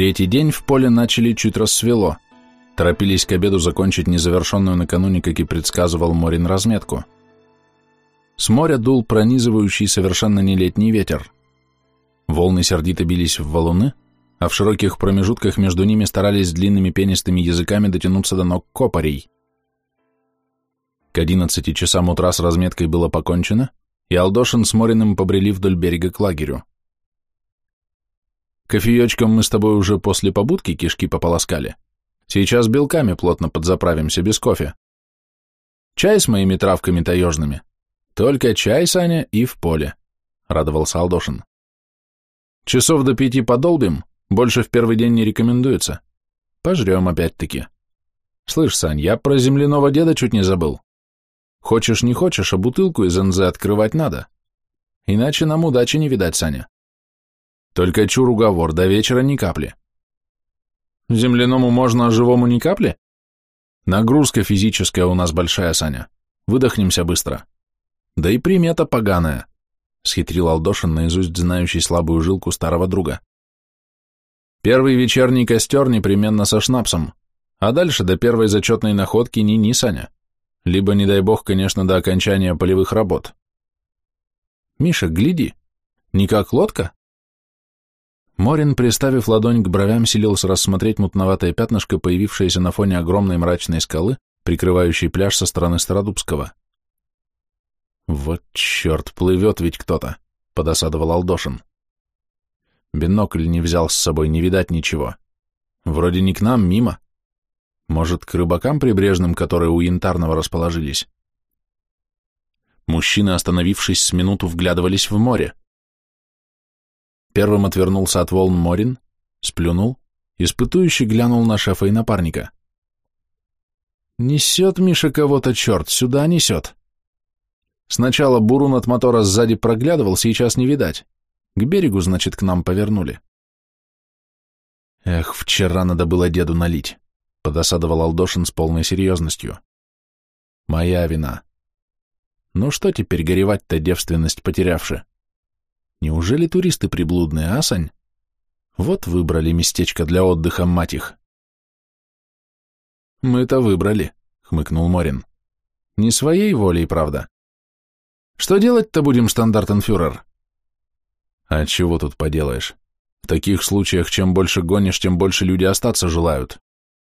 Третий день в поле начали чуть рассвело. Торопились к обеду закончить незавершенную накануне, как и предсказывал Морин, разметку. С моря дул пронизывающий совершенно не летний ветер. Волны сердито бились в валуны, а в широких промежутках между ними старались длинными пенистыми языками дотянуться до ног копарей. К одиннадцати часам утра с разметкой было покончено, и Алдошин с Мориным побрели вдоль берега к лагерю. Кофеечком мы с тобой уже после побудки кишки пополоскали. Сейчас белками плотно подзаправимся без кофе. Чай с моими травками таежными. Только чай, Саня, и в поле, — радовался Алдошин. Часов до пяти подолбим, больше в первый день не рекомендуется. Пожрем опять-таки. Слышь, Сань, я про земляного деда чуть не забыл. Хочешь не хочешь, а бутылку из НЗ открывать надо. Иначе нам удачи не видать, Саня. Только чур уговор, до вечера ни капли. Земляному можно, а живому ни капли? Нагрузка физическая у нас большая, Саня. Выдохнемся быстро. Да и примета поганая, — схитрил Алдошин, наизусть знающий слабую жилку старого друга. Первый вечерний костер непременно со шнапсом, а дальше до первой зачетной находки ни-ни, Саня. Либо, не дай бог, конечно, до окончания полевых работ. Миша, гляди, не как лодка? Морин, приставив ладонь к бровям, силился рассмотреть мутноватое пятнышко, появившееся на фоне огромной мрачной скалы, прикрывающей пляж со стороны Стародубского. «Вот черт, плывет ведь кто-то», — подосадовал Алдошин. Бинокль не взял с собой, не видать ничего. Вроде не к нам, мимо. Может, к рыбакам прибрежным, которые у Янтарного расположились. Мужчины, остановившись с минуту, вглядывались в море. Первым отвернулся от волн Морин, сплюнул, испытующий глянул на шефа и напарника. «Несет Миша кого-то черт, сюда несет!» Сначала бурун от мотора сзади проглядывал, сейчас не видать. К берегу, значит, к нам повернули. Эх, вчера надо было деду налить, подосадовал Алдошин с полной серьезностью. Моя вина. Ну что теперь горевать-то девственность потерявши? Неужели туристы приблудные, а, Сань? Вот выбрали местечко для отдыха, мать их. Мы-то выбрали, хмыкнул Морин. Не своей волей, правда. Что делать-то будем, штандартенфюрер? А чего тут поделаешь? В таких случаях, чем больше гонишь, тем больше люди остаться желают.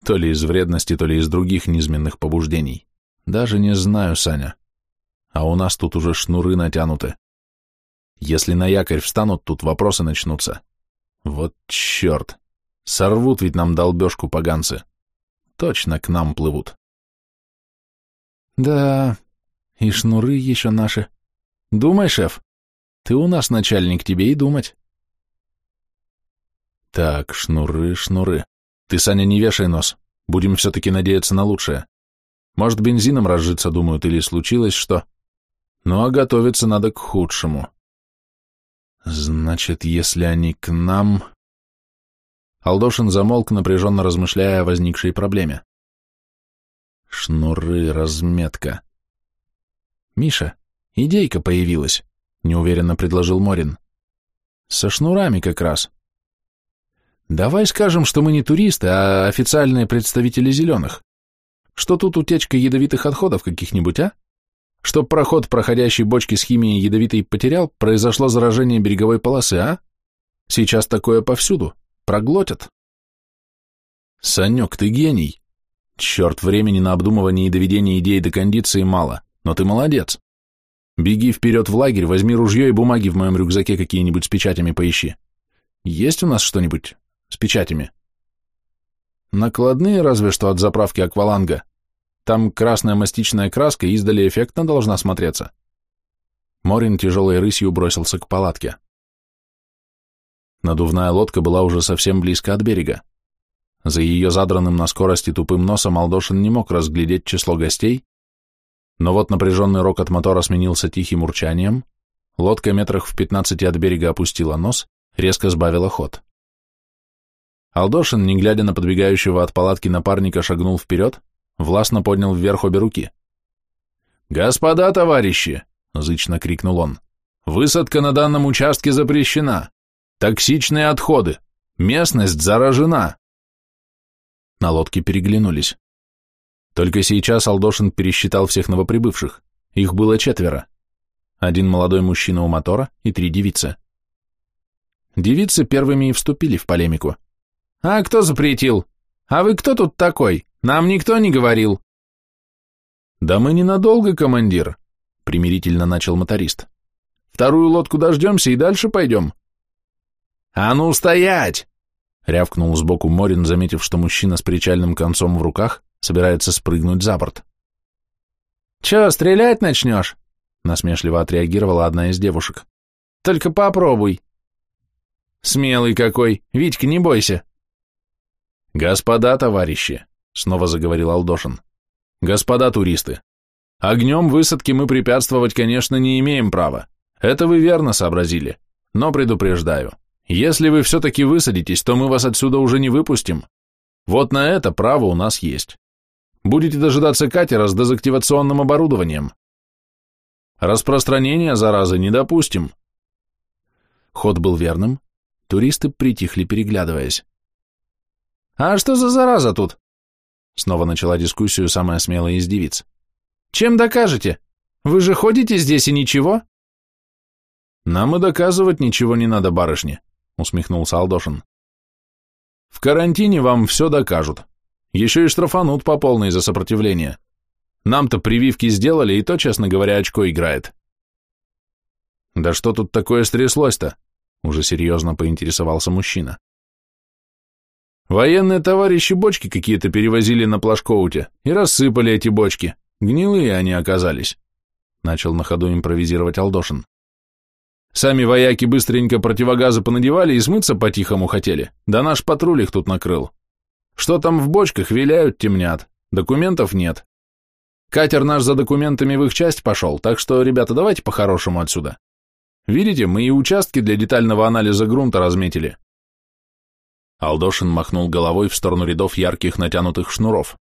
То ли из вредности, то ли из других низменных побуждений. Даже не знаю, Саня. А у нас тут уже шнуры натянуты. Если на якорь встанут, тут вопросы начнутся. Вот черт. Сорвут ведь нам долбежку поганцы. Точно к нам плывут. Да, и шнуры еще наши. Думай, шеф. Ты у нас начальник, тебе и думать. Так, шнуры, шнуры. Ты, Саня, не вешай нос. Будем все-таки надеяться на лучшее. Может, бензином разжиться, думают, или случилось что. Ну, а готовиться надо к худшему. Значит, если они к нам... Алдошин замолк, напряженно размышляя о возникшей проблеме. Шнуры, разметка. Миша, идейка появилась. — неуверенно предложил Морин. «Со шнурами как раз. Давай скажем, что мы не туристы, а официальные представители зеленых. Что тут утечка ядовитых отходов каких-нибудь, а? Чтоб проход проходящей бочки с химией ядовитой потерял, произошло заражение береговой полосы, а? Сейчас такое повсюду. Проглотят». «Санек, ты гений. Черт, времени на обдумывание и доведение идей до кондиции мало, но ты молодец. Беги вперед в лагерь, возьми ружье и бумаги в моем рюкзаке какие-нибудь с печатями поищи. Есть у нас что-нибудь с печатями? Накладные разве что от заправки акваланга. Там красная мастичная краска издали эффектно должна смотреться. Морин тяжелой рысью бросился к палатке. Надувная лодка была уже совсем близко от берега. За ее задранным на скорости тупым носом Алдошин не мог разглядеть число гостей, но вот напряженный рок от мотора сменился тихим урчанием, лодка метрах в пятнадцати от берега опустила нос, резко сбавила ход. Алдошин, не глядя на подбегающего от палатки напарника, шагнул вперед, властно поднял вверх обе руки. «Господа товарищи!» — зычно крикнул он. «Высадка на данном участке запрещена! Токсичные отходы! Местность заражена!» На лодке переглянулись. Только сейчас Алдошин пересчитал всех новоприбывших. Их было четверо. Один молодой мужчина у мотора и три девицы. Девицы первыми и вступили в полемику. «А кто запретил? А вы кто тут такой? Нам никто не говорил». «Да мы ненадолго, командир», — примирительно начал моторист. «Вторую лодку дождемся и дальше пойдем». «А ну, стоять!» — рявкнул сбоку Морин, заметив, что мужчина с причальным концом в руках собирается спрыгнуть за борт. «Че, стрелять начнешь?» — насмешливо отреагировала одна из девушек. «Только попробуй». «Смелый какой! Витька, не бойся!» «Господа товарищи!» — снова заговорил Алдошин. «Господа туристы! Огнем высадки мы препятствовать, конечно, не имеем права. Это вы верно сообразили. Но предупреждаю, если вы все-таки высадитесь, то мы вас отсюда уже не выпустим. Вот на это право у нас есть. Будете дожидаться катера с дезактивационным оборудованием. Распространения заразы не допустим. Ход был верным. Туристы притихли, переглядываясь. «А что за зараза тут?» Снова начала дискуссию самая смелая из девиц. «Чем докажете? Вы же ходите здесь и ничего?» «Нам и доказывать ничего не надо, барышни», — усмехнулся Алдошин. «В карантине вам все докажут. Еще и штрафанут по полной за сопротивление. Нам-то прививки сделали, и то, честно говоря, очко играет». «Да что тут такое стряслось-то?» — уже серьезно поинтересовался мужчина. «Военные товарищи бочки какие-то перевозили на плашкоуте и рассыпали эти бочки. Гнилые они оказались», — начал на ходу импровизировать Алдошин. Сами вояки быстренько противогазы понадевали и смыться по-тихому хотели, да наш патруль их тут накрыл. Что там в бочках, виляют, темнят, документов нет. Катер наш за документами в их часть пошел, так что, ребята, давайте по-хорошему отсюда. Видите, мы и участки для детального анализа грунта разметили. Алдошин махнул головой в сторону рядов ярких натянутых шнуров.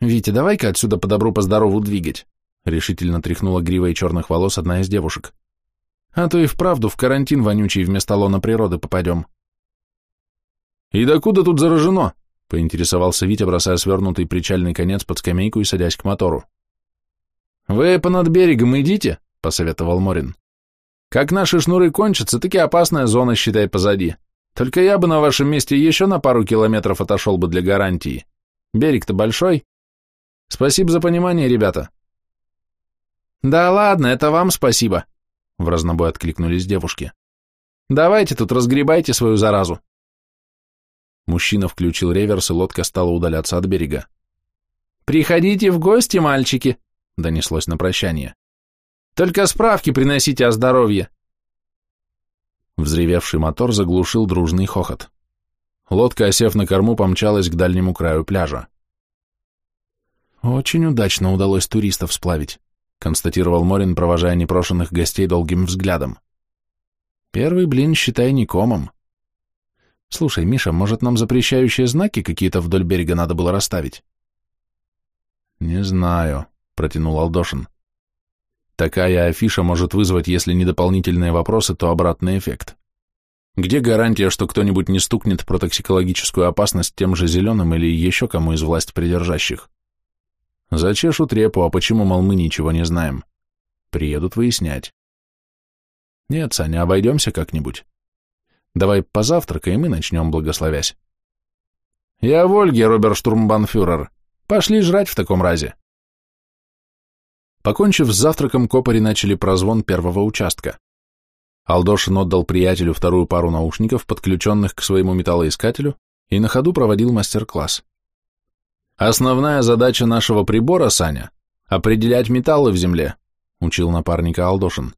«Витя, давай-ка отсюда по добру, по здорову двигать», — решительно тряхнула гривой черных волос одна из девушек. А то и вправду в карантин вонючий вместо лона природы попадем. «И докуда тут заражено?» — поинтересовался Витя, бросая свернутый причальный конец под скамейку и садясь к мотору. «Вы понад берегом идите», — посоветовал Морин. «Как наши шнуры кончатся, таки опасная зона, считай, позади. Только я бы на вашем месте еще на пару километров отошел бы для гарантии. Берег-то большой. Спасибо за понимание, ребята». «Да ладно, это вам спасибо», в разнобой откликнулись девушки. «Давайте тут разгребайте свою заразу!» Мужчина включил реверс, и лодка стала удаляться от берега. «Приходите в гости, мальчики!» — донеслось на прощание. «Только справки приносите о здоровье!» Взревевший мотор заглушил дружный хохот. Лодка, осев на корму, помчалась к дальнему краю пляжа. Очень удачно удалось туристов сплавить констатировал Морин, провожая непрошенных гостей долгим взглядом. Первый блин, считай, не комом. Слушай, Миша, может, нам запрещающие знаки какие-то вдоль берега надо было расставить? Не знаю, протянул Алдошин. Такая афиша может вызвать, если не дополнительные вопросы, то обратный эффект. Где гарантия, что кто-нибудь не стукнет про токсикологическую опасность тем же зеленым или еще кому из власть придержащих? Зачешут репу, а почему, мол, мы ничего не знаем? Приедут выяснять. Нет, Саня, обойдемся как-нибудь. Давай позавтракаем и начнем, благословясь. Я в Ольге, Роберштурмбанфюрер. Пошли жрать в таком разе. Покончив с завтраком, копари начали прозвон первого участка. Алдошин отдал приятелю вторую пару наушников, подключенных к своему металлоискателю, и на ходу проводил мастер-класс. Основная задача нашего прибора, Саня, определять металлы в земле, учил напарника Алдошин.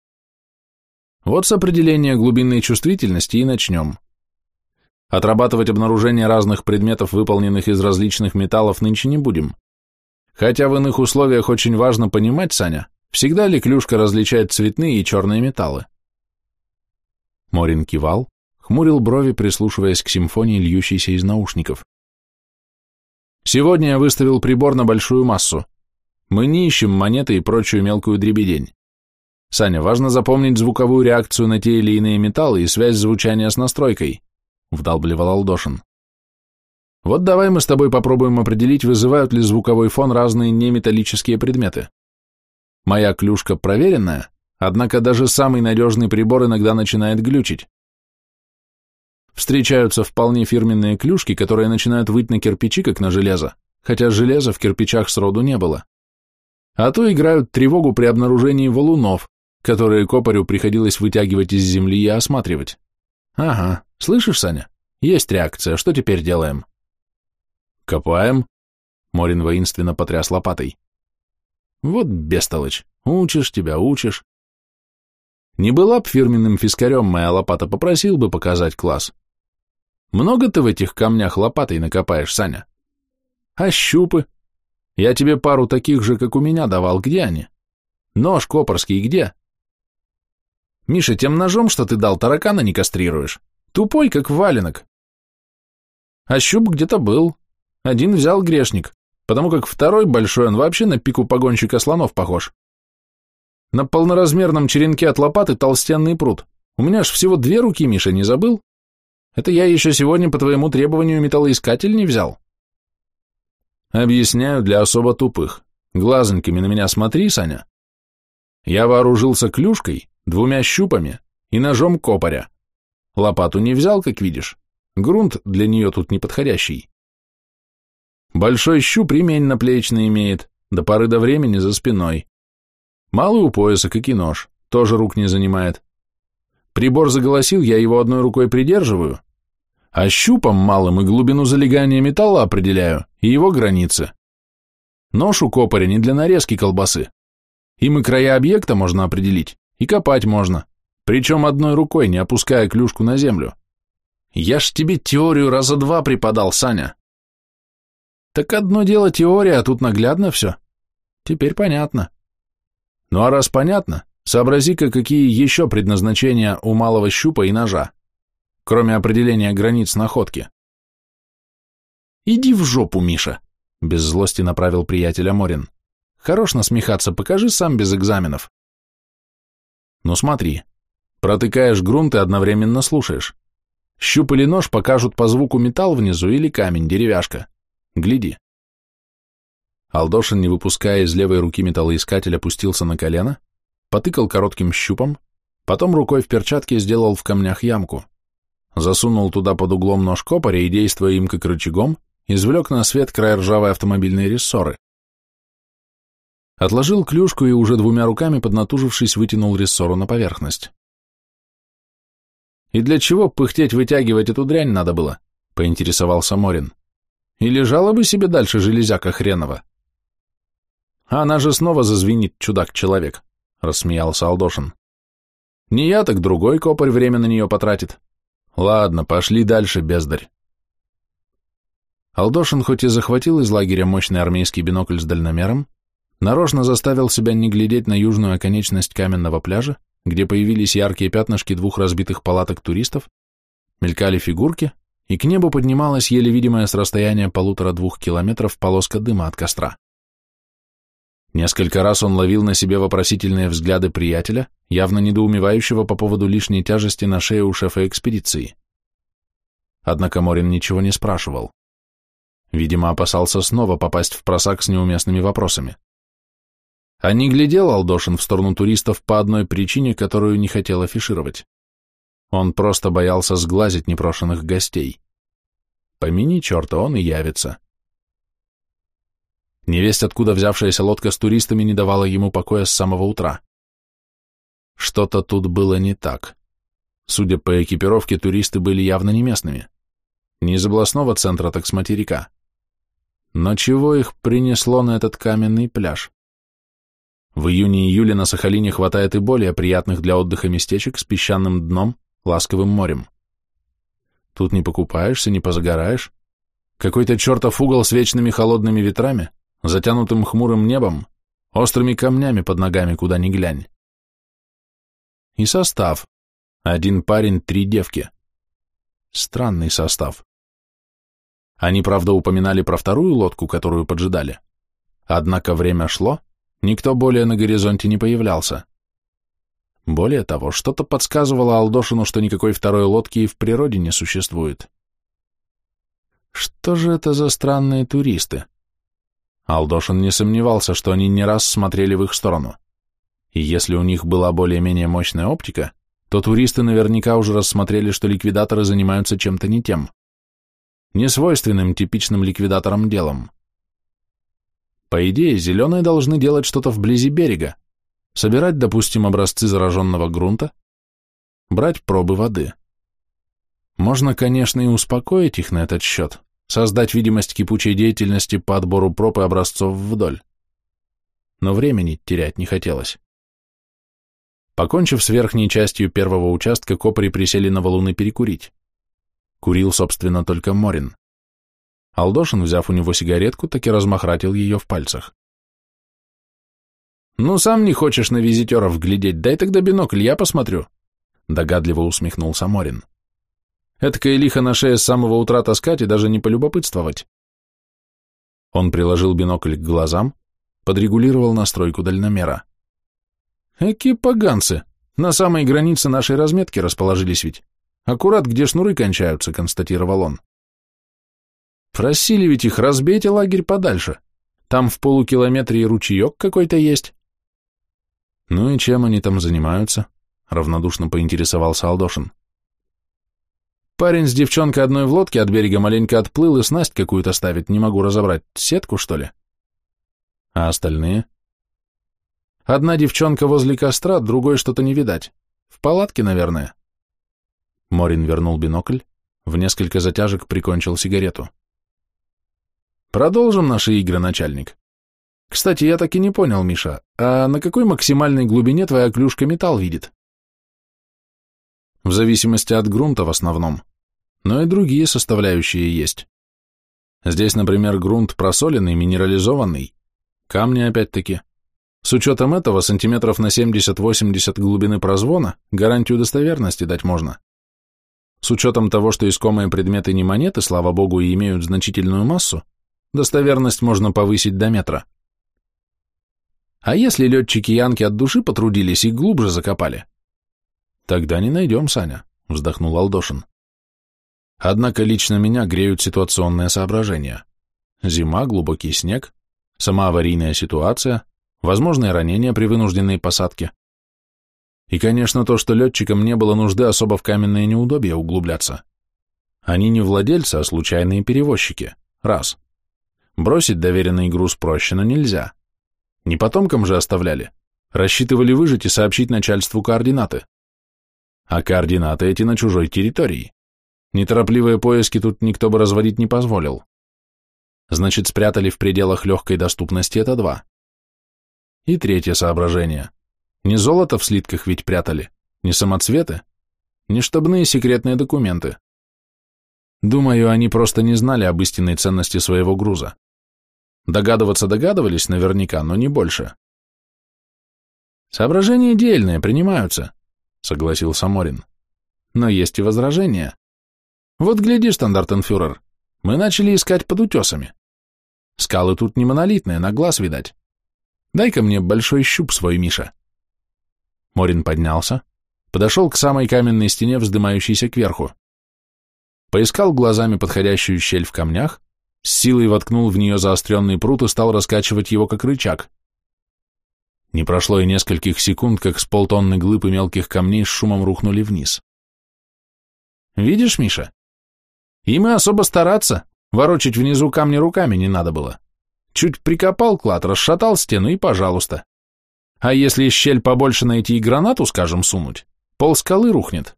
Вот с определения глубинной чувствительности и начнем. Отрабатывать обнаружение разных предметов, выполненных из различных металлов, нынче не будем. Хотя в иных условиях очень важно понимать, Саня, всегда ли клюшка различает цветные и черные металлы. Морин кивал, хмурил брови, прислушиваясь к симфонии, льющейся из наушников. Сегодня я выставил прибор на большую массу. Мы не ищем монеты и прочую мелкую дребедень. Саня, важно запомнить звуковую реакцию на те или иные металлы и связь звучания с настройкой. — вдалбливал Алдошин. «Вот давай мы с тобой попробуем определить, вызывают ли звуковой фон разные неметаллические предметы. Моя клюшка проверенная, однако даже самый надежный прибор иногда начинает глючить. Встречаются вполне фирменные клюшки, которые начинают выть на кирпичи, как на железо, хотя железа в кирпичах сроду не было. А то играют тревогу при обнаружении валунов, которые копарю приходилось вытягивать из земли и осматривать. Ага, слышишь, Саня? Есть реакция, что теперь делаем? Копаем. Морин воинственно потряс лопатой. Вот бестолочь, учишь тебя, учишь. Не была б фирменным фискарем моя лопата, попросил бы показать класс. Много ты в этих камнях лопатой накопаешь, Саня? А щупы? Я тебе пару таких же, как у меня, давал. Где они? Нож копорский где? Миша, тем ножом, что ты дал, таракана не кастрируешь. Тупой, как валенок. А щуп где-то был. Один взял грешник, потому как второй большой, он вообще на пику погонщика слонов похож. На полноразмерном черенке от лопаты толстенный пруд. У меня ж всего две руки, Миша, не забыл? Это я еще сегодня по твоему требованию металлоискатель не взял. Объясняю для особо тупых. Глазоньками на меня смотри, Саня. Я вооружился клюшкой, двумя щупами и ножом копаря. Лопату не взял, как видишь. Грунт для нее тут неподходящий. Большой щуп ремень наплечный имеет, до поры до времени за спиной. Малый у пояса, как и нож, тоже рук не занимает. Прибор заголосил, я его одной рукой придерживаю, а щупом малым и глубину залегания металла определяю, и его границы. Нож у копаря не для нарезки колбасы. Им и края объекта можно определить, и копать можно, причем одной рукой, не опуская клюшку на землю. Я ж тебе теорию раза два преподал, Саня. Так одно дело теория, а тут наглядно все. Теперь понятно. Ну а раз понятно, сообрази-ка, какие еще предназначения у малого щупа и ножа кроме определения границ находки. «Иди в жопу, Миша!» — без злости направил приятеля Морин. «Хорош насмехаться, покажи сам без экзаменов». «Ну смотри, протыкаешь грунт и одновременно слушаешь. Щуп или нож покажут по звуку металл внизу или камень, деревяшка. Гляди». Алдошин, не выпуская из левой руки металлоискатель, опустился на колено, потыкал коротким щупом, потом рукой в перчатке сделал в камнях ямку засунул туда под углом нож копаря и, действуя им как рычагом, извлек на свет край ржавой автомобильной рессоры. Отложил клюшку и уже двумя руками, поднатужившись, вытянул рессору на поверхность. «И для чего пыхтеть вытягивать эту дрянь надо было?» — поинтересовался Морин. «И лежала бы себе дальше железяка хренова». «Она же снова зазвенит, чудак-человек», — рассмеялся Алдошин. «Не я, так другой копарь время на нее потратит. Ладно, пошли дальше, бездарь. Алдошин хоть и захватил из лагеря мощный армейский бинокль с дальномером, нарочно заставил себя не глядеть на южную оконечность каменного пляжа, где появились яркие пятнышки двух разбитых палаток туристов, мелькали фигурки, и к небу поднималась еле видимая с расстояния полутора-двух километров полоска дыма от костра. Несколько раз он ловил на себе вопросительные взгляды приятеля, явно недоумевающего по поводу лишней тяжести на шее у шефа экспедиции. Однако Морин ничего не спрашивал. Видимо, опасался снова попасть в просак с неуместными вопросами. А не глядел Алдошин в сторону туристов по одной причине, которую не хотел афишировать. Он просто боялся сглазить непрошенных гостей. Помяни черта, он и явится. Невесть, откуда взявшаяся лодка с туристами, не давала ему покоя с самого утра. Что-то тут было не так. Судя по экипировке, туристы были явно не местными. Не из областного центра, так с материка. Но чего их принесло на этот каменный пляж? В июне-июле на Сахалине хватает и более приятных для отдыха местечек с песчаным дном, ласковым морем. Тут не покупаешься, не позагораешь. Какой-то чертов угол с вечными холодными ветрами — затянутым хмурым небом, острыми камнями под ногами, куда ни глянь. И состав. Один парень, три девки. Странный состав. Они, правда, упоминали про вторую лодку, которую поджидали. Однако время шло, никто более на горизонте не появлялся. Более того, что-то подсказывало Алдошину, что никакой второй лодки и в природе не существует. Что же это за странные туристы? Алдошин не сомневался, что они не раз смотрели в их сторону. И если у них была более-менее мощная оптика, то туристы наверняка уже рассмотрели, что ликвидаторы занимаются чем-то не тем. Несвойственным типичным ликвидаторам делом. По идее, зеленые должны делать что-то вблизи берега, собирать, допустим, образцы зараженного грунта, брать пробы воды. Можно, конечно, и успокоить их на этот счет, создать видимость кипучей деятельности по отбору проб и образцов вдоль. Но времени терять не хотелось. Покончив с верхней частью первого участка, копри присели на валуны перекурить. Курил, собственно, только Морин. Алдошин, взяв у него сигаретку, таки размахратил ее в пальцах. «Ну, сам не хочешь на визитеров глядеть, дай тогда бинокль, я посмотрю», — догадливо усмехнулся Морин. «Этакая лихо на шее с самого утра таскать и даже не полюбопытствовать». Он приложил бинокль к глазам, подрегулировал настройку дальномера. «Эки поганцы! На самой границе нашей разметки расположились ведь. Аккурат, где шнуры кончаются», — констатировал он. «Просили ведь их, разбейте лагерь подальше. Там в полукилометре и ручеек какой-то есть». «Ну и чем они там занимаются?» — равнодушно поинтересовался Алдошин. «Парень с девчонкой одной в лодке от берега маленько отплыл и снасть какую-то ставит, не могу разобрать. Сетку, что ли?» «А остальные?» «Одна девчонка возле костра, другой что-то не видать. В палатке, наверное». Морин вернул бинокль, в несколько затяжек прикончил сигарету. «Продолжим наши игры, начальник. Кстати, я так и не понял, Миша, а на какой максимальной глубине твоя клюшка металл видит? В зависимости от грунта в основном, но и другие составляющие есть. Здесь, например, грунт просоленный, минерализованный, камни опять-таки. С учетом этого сантиметров на 70-80 глубины прозвона гарантию достоверности дать можно. С учетом того, что искомые предметы не монеты, слава богу, и имеют значительную массу, достоверность можно повысить до метра. А если летчики Янки от души потрудились и глубже закопали? Тогда не найдем, Саня, вздохнул Алдошин. Однако лично меня греют ситуационные соображения. Зима, глубокий снег, сама аварийная ситуация, возможные ранения при вынужденной посадке. И, конечно, то, что летчикам не было нужды особо в каменные неудобья углубляться. Они не владельцы, а случайные перевозчики. Раз. Бросить доверенный груз проще, но нельзя. Не потомкам же оставляли. Рассчитывали выжить и сообщить начальству координаты. А координаты эти на чужой территории. Неторопливые поиски тут никто бы разводить не позволил. Значит, спрятали в пределах легкой доступности это два. И третье соображение. Не золото в слитках ведь прятали, не самоцветы, не штабные секретные документы. Думаю, они просто не знали об истинной ценности своего груза. Догадываться догадывались наверняка, но не больше. Соображения дельные, принимаются, согласился Морин. Но есть и возражения. Вот гляди, штандартенфюрер, мы начали искать под утесами. Скалы тут не монолитные, на глаз видать. Дай-ка мне большой щуп свой, Миша. Морин поднялся, подошел к самой каменной стене, вздымающейся кверху. Поискал глазами подходящую щель в камнях, силой воткнул в нее заостренный прут и стал раскачивать его как рычаг. Не прошло и нескольких секунд, как с полтонны глыб и мелких камней с шумом рухнули вниз. «Видишь, Миша? Им и особо стараться, ворочать внизу камни руками не надо было. Чуть прикопал клад, расшатал стену и пожалуйста. А если щель побольше найти и гранату, скажем, сунуть, пол скалы рухнет».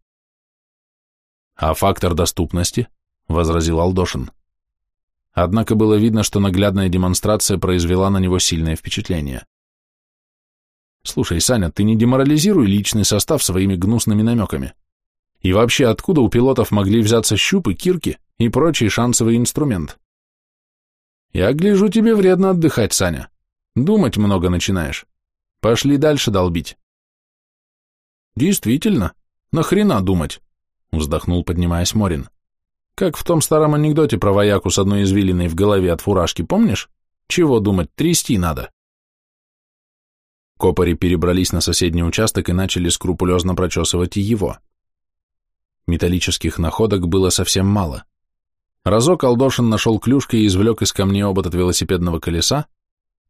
«А фактор доступности?» — возразил Алдошин. Однако было видно, что наглядная демонстрация произвела на него сильное впечатление. «Слушай, Саня, ты не деморализируй личный состав своими гнусными намеками. И вообще, откуда у пилотов могли взяться щупы, кирки и прочий шансовый инструмент? Я гляжу, тебе вредно отдыхать, Саня. Думать много начинаешь. Пошли дальше долбить». «Действительно, нахрена думать?» — вздохнул, поднимаясь Морин. Как в том старом анекдоте про вояку с одной извилиной в голове от фуражки, помнишь? Чего думать, трясти надо. Копари перебрались на соседний участок и начали скрупулезно прочесывать и его. Металлических находок было совсем мало. Разок Алдошин нашел клюшкой и извлек из камней обод от велосипедного колеса,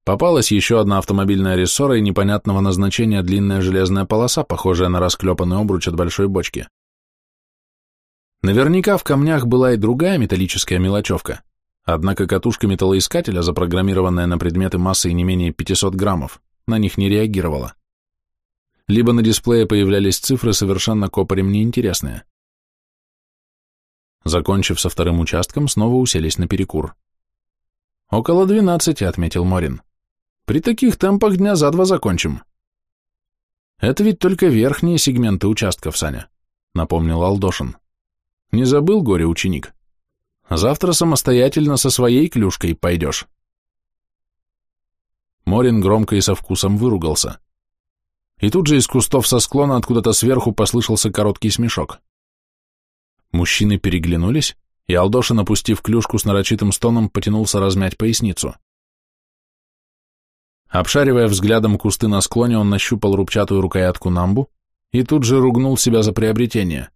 попалась еще одна автомобильная рессора и непонятного назначения длинная железная полоса, похожая на расклепанный обруч от большой бочки. Наверняка в камнях была и другая металлическая мелочевка, однако катушка металлоискателя, запрограммированная на предметы массой не менее 500 граммов, на них не реагировала. Либо на дисплее появлялись цифры, совершенно копарем неинтересные. Закончив со вторым участком, снова уселись на перекур. «Около двенадцати», — отметил Морин. «При таких темпах дня за два закончим». «Это ведь только верхние сегменты участков, Саня», — напомнил Алдошин. «Не забыл, горе-ученик? Завтра самостоятельно со своей клюшкой пойдешь». Морин громко и со вкусом выругался. И тут же из кустов со склона откуда-то сверху послышался короткий смешок. Мужчины переглянулись, и Алдошин, опустив клюшку с нарочитым стоном, потянулся размять поясницу. Обшаривая взглядом кусты на склоне, он нащупал рубчатую рукоятку намбу и тут же ругнул себя за приобретение.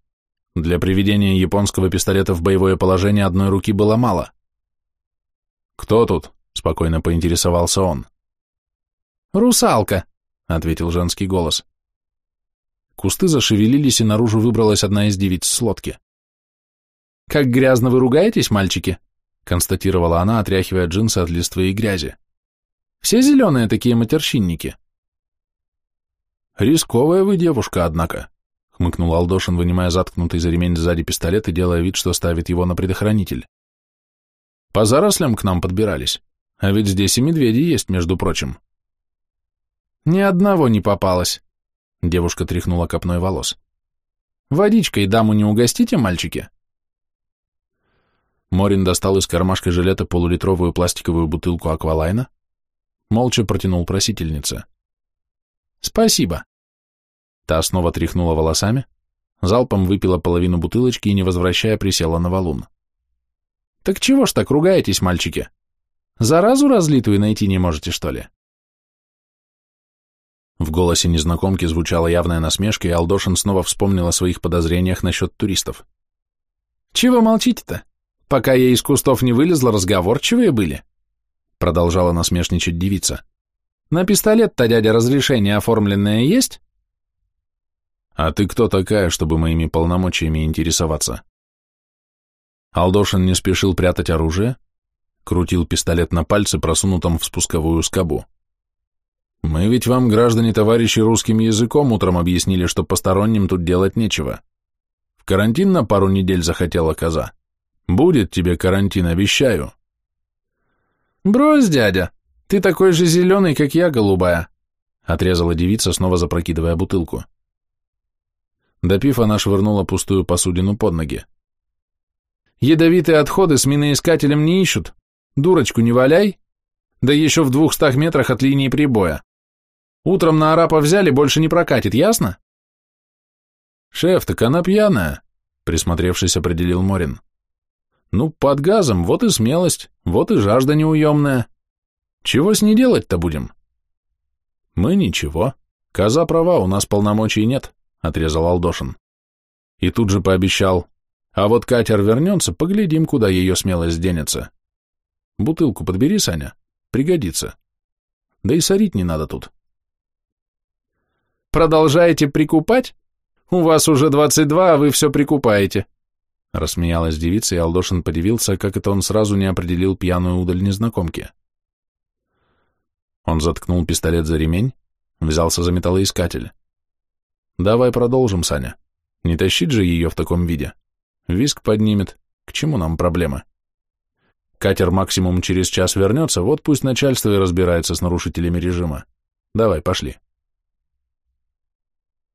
Для приведения японского пистолета в боевое положение одной руки было мало. «Кто тут?» — спокойно поинтересовался он. «Русалка», — ответил женский голос. Кусты зашевелились, и наружу выбралась одна из девиц с лодки. «Как грязно вы ругаетесь, мальчики?» — констатировала она, отряхивая джинсы от листвы и грязи. «Все зеленые такие матерщинники». «Рисковая вы девушка, однако», — хмыкнул Алдошин, вынимая заткнутый за ремень сзади пистолет и делая вид, что ставит его на предохранитель. «По зарослям к нам подбирались, а ведь здесь и медведи есть, между прочим». «Ни одного не попалось», — девушка тряхнула копной волос. «Водичкой даму не угостите, мальчики?» Морин достал из кармашка жилета полулитровую пластиковую бутылку аквалайна, молча протянул просительнице. «Спасибо». Та снова тряхнула волосами, залпом выпила половину бутылочки и, не возвращая, присела на валун. «Так чего ж так ругаетесь, мальчики? Заразу разлитую найти не можете, что ли?» В голосе незнакомки звучала явная насмешка, и Алдошин снова вспомнил о своих подозрениях насчет туристов. «Чего молчите-то? Пока я из кустов не вылезла, разговорчивые были. Продолжала насмешничать девица. На пистолет-то, дядя, разрешение оформленное есть? А ты кто такая, чтобы моими полномочиями интересоваться? Алдошин не спешил прятать оружие, крутил пистолет на пальце, просунутом в спусковую скобу. Мы ведь вам, граждане товарищи, русским языком утром объяснили, что посторонним тут делать нечего. В карантин на пару недель захотела коза. Будет тебе карантин, обещаю. Брось, дядя, ты такой же зеленый, как я, голубая, отрезала девица, снова запрокидывая бутылку. Допив, она швырнула пустую посудину под ноги. Ядовитые отходы с миноискателем не ищут. Дурочку не валяй. Да еще в двухстах метрах от линии прибоя. Утром на арапа взяли, больше не прокатит, ясно? Шеф, так она пьяная, присмотревшись, определил Морин. Ну, под газом, вот и смелость, вот и жажда неуемная. Чего с ней делать-то будем? Мы ничего. Коза права, у нас полномочий нет, отрезал Алдошин. И тут же пообещал, а вот катер вернется, поглядим, куда ее смелость денется. Бутылку подбери, Саня, пригодится. Да и сорить не надо тут. Продолжаете прикупать? У вас уже двадцать два, а вы все прикупаете, Рассмеялась девица, и Алдошин подивился, как это он сразу не определил пьяную удаль незнакомки. Он заткнул пистолет за ремень, взялся за металлоискатель. «Давай продолжим, Саня. Не тащить же ее в таком виде. Виск поднимет. К чему нам проблемы? Катер максимум через час вернется, вот пусть начальство и разбирается с нарушителями режима. Давай, пошли».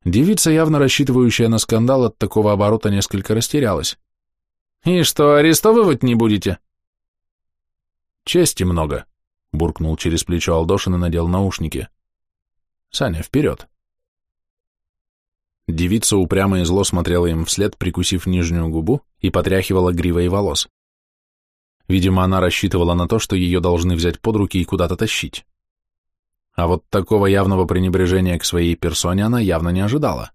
Девица, явно рассчитывающая на скандал, от такого оборота несколько растерялась. «И что, арестовывать не будете?» «Чести много», — буркнул через плечо Алдошин и надел наушники. «Саня, вперед!» Девица упрямо и зло смотрела им вслед, прикусив нижнюю губу и потряхивала гривой волос. Видимо, она рассчитывала на то, что ее должны взять под руки и куда-то тащить. А вот такого явного пренебрежения к своей персоне она явно не ожидала.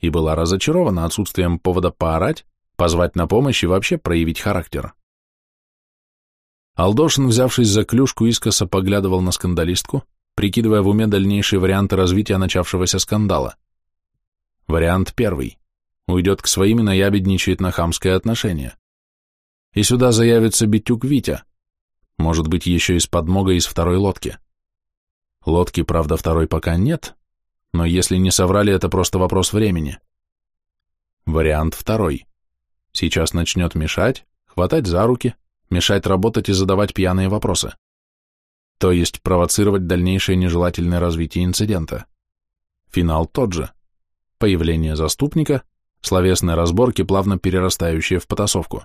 И была разочарована отсутствием повода поорать, позвать на помощь и вообще проявить характер. Алдошин, взявшись за клюшку, искоса поглядывал на скандалистку, прикидывая в уме дальнейшие варианты развития начавшегося скандала. Вариант первый. Уйдет к своим и наябедничает на хамское отношение. И сюда заявится Битюк Витя. Может быть, еще из подмога из второй лодки. Лодки, правда, второй пока нет, но если не соврали, это просто вопрос времени. Вариант второй. Сейчас начнет мешать, хватать за руки, мешать работать и задавать пьяные вопросы. То есть провоцировать дальнейшее нежелательное развитие инцидента. Финал тот же. Появление заступника, словесные разборки, плавно перерастающие в потасовку.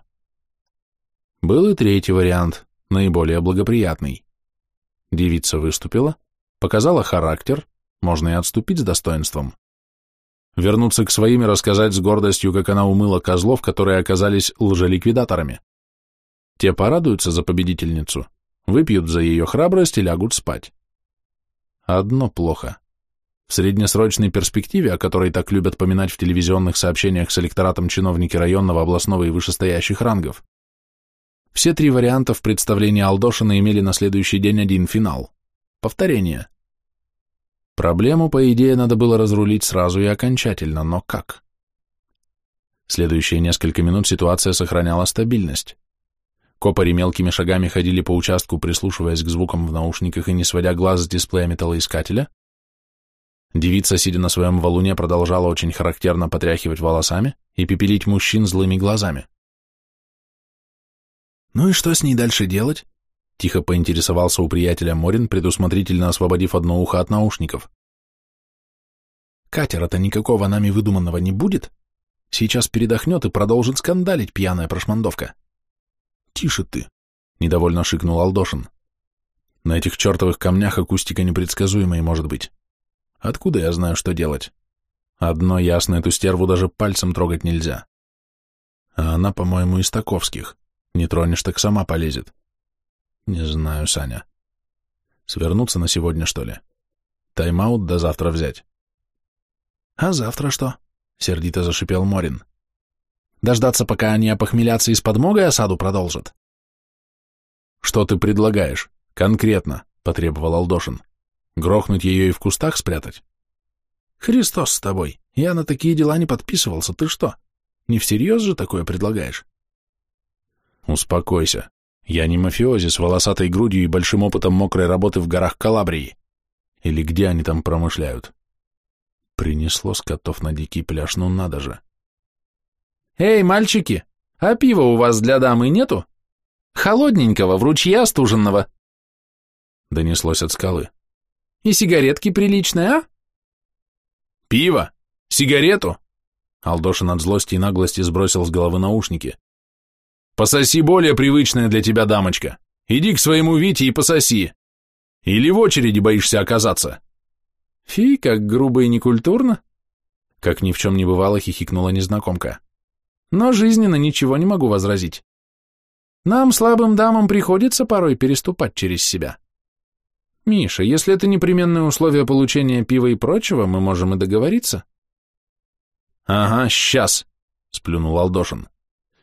Был и третий вариант, наиболее благоприятный. Девица выступила, показала характер, можно и отступить с достоинством. Вернуться к своим и рассказать с гордостью, как она умыла козлов, которые оказались лжеликвидаторами. Те порадуются за победительницу, выпьют за ее храбрость и лягут спать. Одно плохо. В среднесрочной перспективе, о которой так любят поминать в телевизионных сообщениях с электоратом чиновники районного, областного и вышестоящих рангов, все три варианта в представлении Алдошина имели на следующий день один финал – повторение. Проблему, по идее, надо было разрулить сразу и окончательно, но как? Следующие несколько минут ситуация сохраняла стабильность. Копари мелкими шагами ходили по участку, прислушиваясь к звукам в наушниках и не сводя глаз с дисплея металлоискателя. Девица, сидя на своем валуне, продолжала очень характерно потряхивать волосами и пепелить мужчин злыми глазами. «Ну и что с ней дальше делать?» — тихо поинтересовался у приятеля Морин, предусмотрительно освободив одно ухо от наушников. «Катера-то никакого нами выдуманного не будет. Сейчас передохнет и продолжит скандалить пьяная прошмандовка». «Тише ты!» — недовольно шикнул Алдошин. «На этих чертовых камнях акустика непредсказуемая может быть. Откуда я знаю, что делать? Одно ясно, эту стерву даже пальцем трогать нельзя. А она, по-моему, из таковских. Не тронешь, так сама полезет. Не знаю, Саня. Свернуться на сегодня, что ли? Тайм-аут до завтра взять. А завтра что? Сердито зашипел Морин. Дождаться, пока они опохмелятся и с подмогой осаду продолжат? Что ты предлагаешь? Конкретно, потребовал Алдошин. Грохнуть ее и в кустах спрятать? Христос с тобой. Я на такие дела не подписывался. Ты что, не всерьез же такое предлагаешь? Успокойся. Я не мафиози с волосатой грудью и большим опытом мокрой работы в горах Калабрии. Или где они там промышляют? Принесло скотов на дикий пляж, ну надо же. «Эй, мальчики, а пива у вас для дамы нету? Холодненького, в ручье остуженного!» Донеслось от скалы. «И сигаретки приличные, а?» «Пиво? Сигарету?» Алдошин от злости и наглости сбросил с головы наушники. «Пососи более привычное для тебя дамочка. Иди к своему Вите и пососи. Или в очереди боишься оказаться?» «Фи, как грубо и некультурно!» Как ни в чем не бывало, хихикнула незнакомка но жизненно ничего не могу возразить. Нам, слабым дамам, приходится порой переступать через себя. Миша, если это непременное условие получения пива и прочего, мы можем и договориться. Ага, сейчас, сплюнул Алдошин.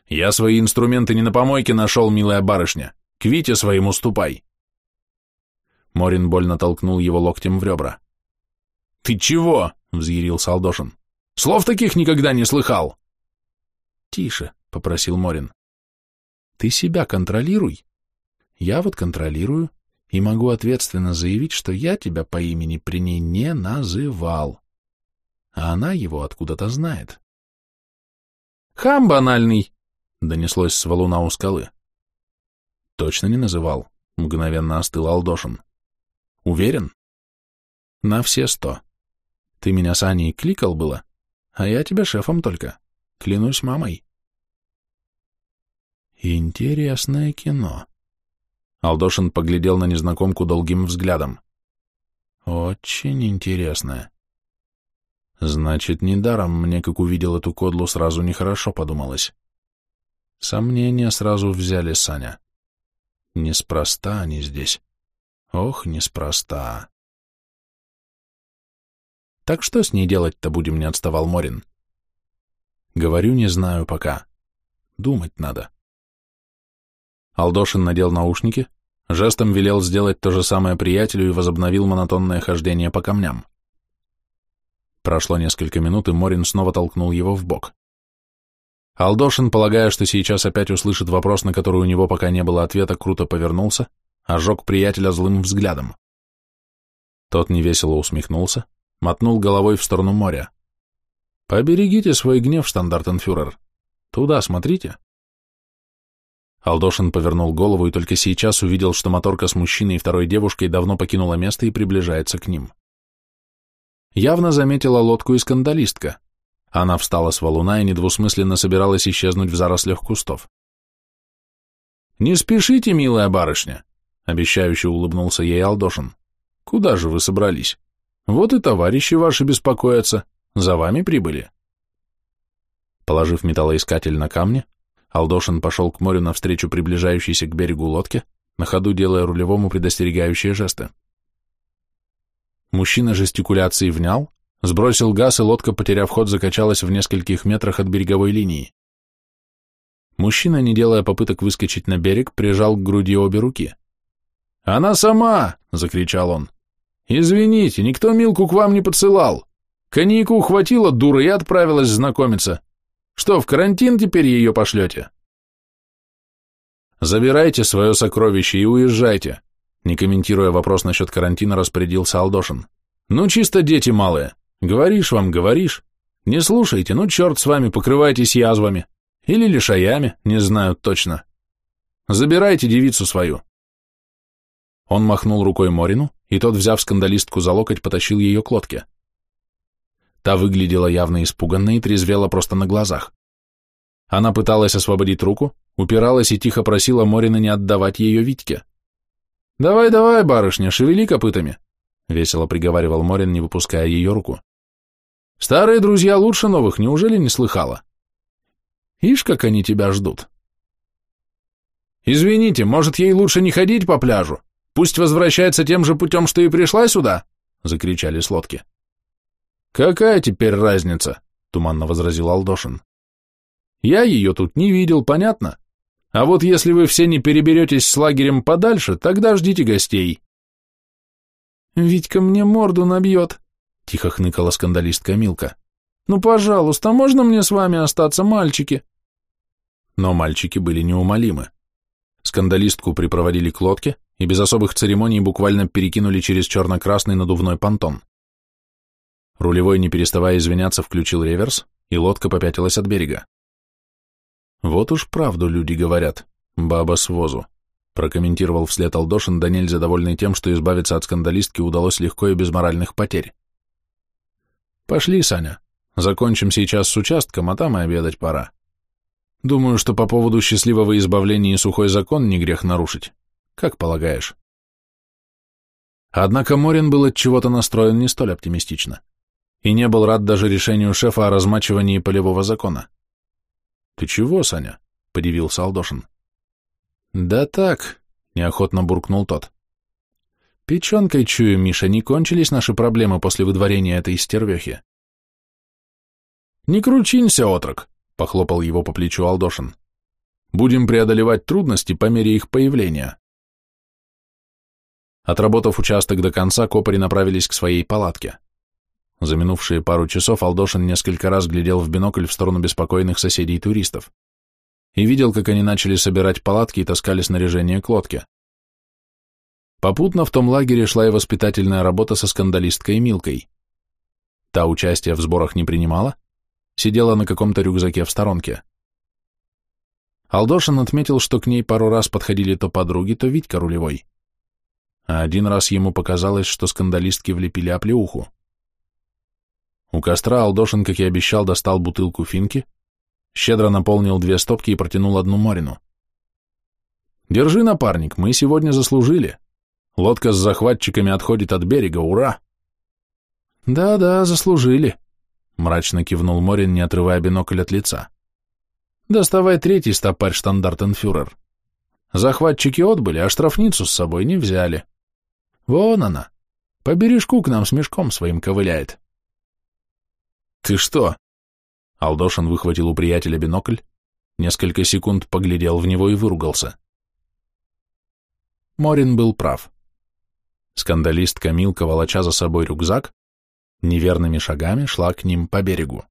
Я свои инструменты не на помойке нашел, милая барышня. К Вите своему ступай. Морин больно толкнул его локтем в ребра. «Ты чего?» — взъярился Алдошин. «Слов таких никогда не слыхал!» «Тише», — попросил Морин. «Ты себя контролируй. Я вот контролирую и могу ответственно заявить, что я тебя по имени при ней не называл. А она его откуда-то знает». «Хам банальный», — донеслось с валуна у скалы. «Точно не называл», — мгновенно остыл Алдошин. «Уверен?» «На все сто. Ты меня с Аней кликал было, а я тебя шефом только. Клянусь мамой. Интересное кино. Алдошин поглядел на незнакомку долгим взглядом. Очень интересное. Значит, недаром мне, как увидел эту кодлу, сразу нехорошо подумалось. Сомнения сразу взяли Саня. Неспроста они здесь. Ох, неспроста. Так что с ней делать-то будем, не отставал Морин. Говорю, не знаю пока. Думать надо. Алдошин надел наушники, жестом велел сделать то же самое приятелю и возобновил монотонное хождение по камням. Прошло несколько минут, и Морин снова толкнул его в бок. Алдошин, полагая, что сейчас опять услышит вопрос, на который у него пока не было ответа, круто повернулся, ожег приятеля злым взглядом. Тот невесело усмехнулся, мотнул головой в сторону моря. «Поберегите свой гнев, штандартенфюрер. Туда смотрите». Алдошин повернул голову и только сейчас увидел, что моторка с мужчиной и второй девушкой давно покинула место и приближается к ним. Явно заметила лодку и скандалистка. Она встала с валуна и недвусмысленно собиралась исчезнуть в зарослях кустов. «Не спешите, милая барышня», — обещающе улыбнулся ей Алдошин. «Куда же вы собрались? Вот и товарищи ваши беспокоятся. За вами прибыли». Положив металлоискатель на камни, Алдошин пошел к морю навстречу приближающейся к берегу лодке, на ходу делая рулевому предостерегающие жесты. Мужчина жестикуляции внял, Сбросил газ, и лодка, потеряв ход, закачалась в нескольких метрах от береговой линии. Мужчина, не делая попыток выскочить на берег, прижал к груди обе руки. «Она сама!» — закричал он. «Извините, никто Милку к вам не подсылал. Коньяку хватило, дура, и отправилась знакомиться. Что, в карантин теперь ее пошлете?» «Забирайте свое сокровище и уезжайте», — не комментируя вопрос насчет карантина, распорядился Алдошин. «Ну, чисто дети малые. Говоришь вам, говоришь. Не слушайте, ну черт с вами, покрывайтесь язвами. Или лишаями, не знаю точно. Забирайте девицу свою. Он махнул рукой Морину, и тот, взяв скандалистку за локоть, потащил ее к лодке. Та выглядела явно испуганной и трезвела просто на глазах. Она пыталась освободить руку, упиралась и тихо просила Морина не отдавать ее Витьке. «Давай, давай, барышня, шевели копытами», — весело приговаривал Морин, не выпуская ее руку. Старые друзья лучше новых, неужели не слыхала? Ишь, как они тебя ждут. Извините, может, ей лучше не ходить по пляжу? Пусть возвращается тем же путем, что и пришла сюда, закричали с лодки. Какая теперь разница? Туманно возразил Алдошин. Я ее тут не видел, понятно? А вот если вы все не переберетесь с лагерем подальше, тогда ждите гостей. Витька мне морду набьет, — тихо хныкала скандалистка Милка. «Ну, пожалуйста, можно мне с вами остаться, мальчики?» Но мальчики были неумолимы. Скандалистку припроводили к лодке и без особых церемоний буквально перекинули через черно-красный надувной понтон. Рулевой, не переставая извиняться, включил реверс, и лодка попятилась от берега. «Вот уж правду люди говорят, баба с возу», прокомментировал вслед Алдошин, да нельзя довольный тем, что избавиться от скандалистки удалось легко и без моральных потерь. Пошли, Саня. Закончим сейчас с участком, а там и обедать пора. Думаю, что по поводу счастливого избавления и сухой закон не грех нарушить. Как полагаешь? Однако Морин был от чего-то настроен не столь оптимистично и не был рад даже решению шефа о размачивании полевого закона. «Ты чего, Саня?» — подивился Алдошин. «Да так», — неохотно буркнул тот. Печенкой чую, Миша, не кончились наши проблемы после выдворения этой стервехи. Не кручинься, отрок, похлопал его по плечу Алдошин. Будем преодолевать трудности по мере их появления. Отработав участок до конца, копари направились к своей палатке. За минувшие пару часов Алдошин несколько раз глядел в бинокль в сторону беспокойных соседей-туристов и видел, как они начали собирать палатки и таскали снаряжение к лодке. Попутно в том лагере шла и воспитательная работа со скандалисткой Милкой. Та участия в сборах не принимала, сидела на каком-то рюкзаке в сторонке. Алдошин отметил, что к ней пару раз подходили то подруги, то Витька рулевой. А один раз ему показалось, что скандалистки влепили оплеуху. У костра Алдошин, как и обещал, достал бутылку финки, щедро наполнил две стопки и протянул одну Морину. «Держи, напарник, мы сегодня заслужили. Лодка с захватчиками отходит от берега, ура!» «Да-да, заслужили», — мрачно кивнул Морин, не отрывая бинокль от лица. «Доставай третий стопарь, штандартенфюрер. Захватчики отбыли, а штрафницу с собой не взяли. Вон она, по бережку к нам с мешком своим ковыляет. «Ты что?» Алдошин выхватил у приятеля бинокль, несколько секунд поглядел в него и выругался. Морин был прав. Скандалистка Милка, волоча за собой рюкзак, неверными шагами шла к ним по берегу.